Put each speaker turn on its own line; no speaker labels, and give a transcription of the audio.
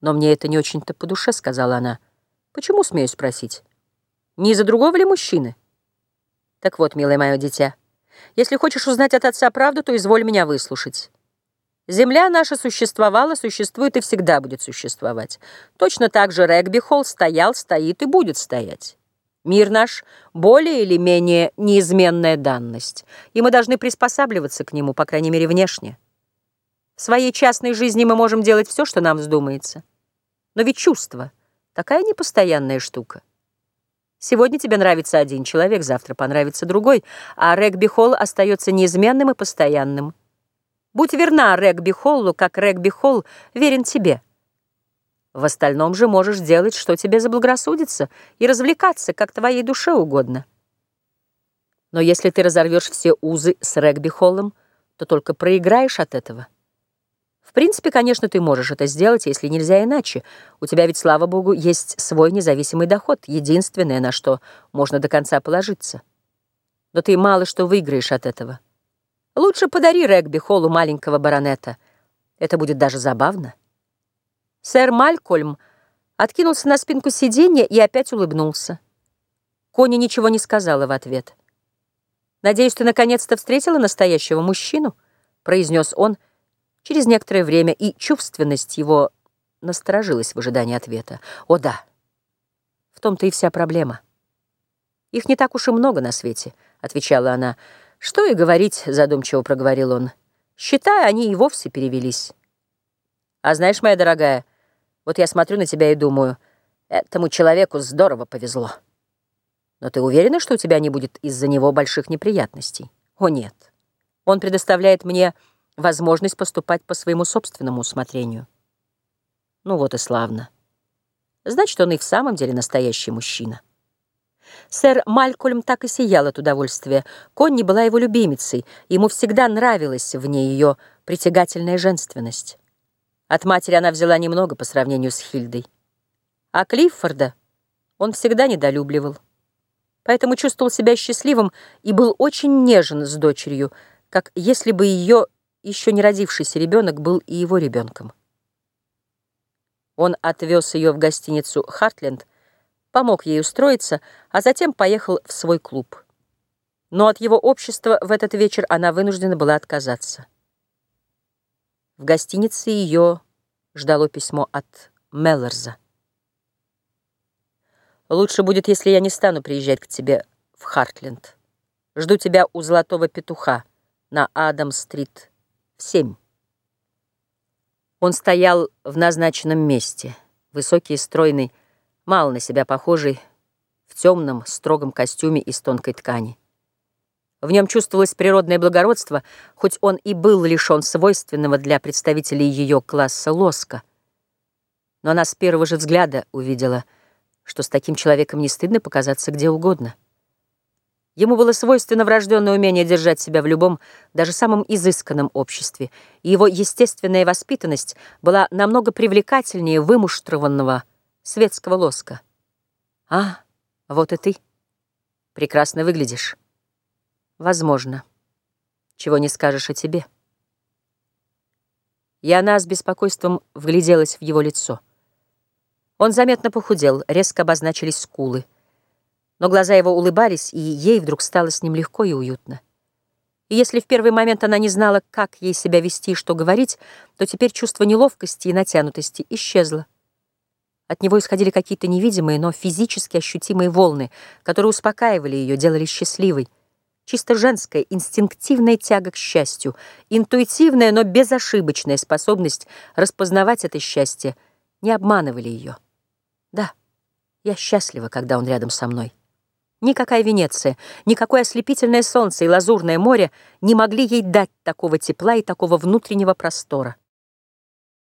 «Но мне это не очень-то по душе», — сказала она. «Почему, смею спросить? Не из-за другого ли мужчины?» «Так вот, милое мое дитя, если хочешь узнать от отца правду, то изволь меня выслушать. Земля наша существовала, существует и всегда будет существовать. Точно так же регби-холл стоял, стоит и будет стоять. Мир наш — более или менее неизменная данность, и мы должны приспосабливаться к нему, по крайней мере, внешне. В своей частной жизни мы можем делать все, что нам вздумается. Но ведь чувство — такая непостоянная штука. Сегодня тебе нравится один человек, завтра понравится другой, а регби-холл остается неизменным и постоянным. Будь верна регби-холлу, как регби-холл верен тебе. В остальном же можешь делать, что тебе заблагорассудится, и развлекаться, как твоей душе угодно. Но если ты разорвешь все узы с регби-холлом, то только проиграешь от этого. В принципе, конечно, ты можешь это сделать, если нельзя иначе. У тебя ведь, слава богу, есть свой независимый доход, единственное, на что можно до конца положиться. Но ты мало что выиграешь от этого. Лучше подари регби холлу маленького баронета. Это будет даже забавно. Сэр Малькольм откинулся на спинку сиденья и опять улыбнулся. Кони ничего не сказала в ответ. «Надеюсь, ты наконец-то встретила настоящего мужчину?» — произнес он, — Через некоторое время и чувственность его насторожилась в ожидании ответа. «О да, в том-то и вся проблема». «Их не так уж и много на свете», — отвечала она. «Что и говорить», — задумчиво проговорил он. «Считай, они и вовсе перевелись». «А знаешь, моя дорогая, вот я смотрю на тебя и думаю, этому человеку здорово повезло. Но ты уверена, что у тебя не будет из-за него больших неприятностей?» «О нет, он предоставляет мне...» возможность поступать по своему собственному усмотрению. Ну вот и славно. Значит, он и в самом деле настоящий мужчина. Сэр Малькольм так и сиял от удовольствия. Конни была его любимицей, ему всегда нравилась в ней ее притягательная женственность. От матери она взяла немного по сравнению с Хильдой. А Клиффорда он всегда недолюбливал. Поэтому чувствовал себя счастливым и был очень нежен с дочерью, как если бы ее еще не родившийся ребенок был и его ребенком. Он отвез ее в гостиницу «Хартленд», помог ей устроиться, а затем поехал в свой клуб. Но от его общества в этот вечер она вынуждена была отказаться. В гостинице ее ждало письмо от Меллерза. «Лучше будет, если я не стану приезжать к тебе в Хартленд. Жду тебя у Золотого Петуха на Адам-стрит в семь. Он стоял в назначенном месте, высокий и стройный, мало на себя похожий, в темном, строгом костюме из тонкой ткани. В нем чувствовалось природное благородство, хоть он и был лишен свойственного для представителей ее класса лоска. Но она с первого же взгляда увидела, что с таким человеком не стыдно показаться где угодно. Ему было свойственно врожденное умение держать себя в любом, даже самом изысканном обществе, и его естественная воспитанность была намного привлекательнее вымуштрованного светского лоска. «А, вот и ты. Прекрасно выглядишь. Возможно. Чего не скажешь о тебе». И она с беспокойством вгляделась в его лицо. Он заметно похудел, резко обозначились скулы но глаза его улыбались, и ей вдруг стало с ним легко и уютно. И если в первый момент она не знала, как ей себя вести и что говорить, то теперь чувство неловкости и натянутости исчезло. От него исходили какие-то невидимые, но физически ощутимые волны, которые успокаивали ее, делали счастливой. Чисто женская, инстинктивная тяга к счастью, интуитивная, но безошибочная способность распознавать это счастье не обманывали ее. Да, я счастлива, когда он рядом со мной. Никакая Венеция, никакое ослепительное солнце и лазурное море не могли ей дать такого тепла и такого внутреннего простора.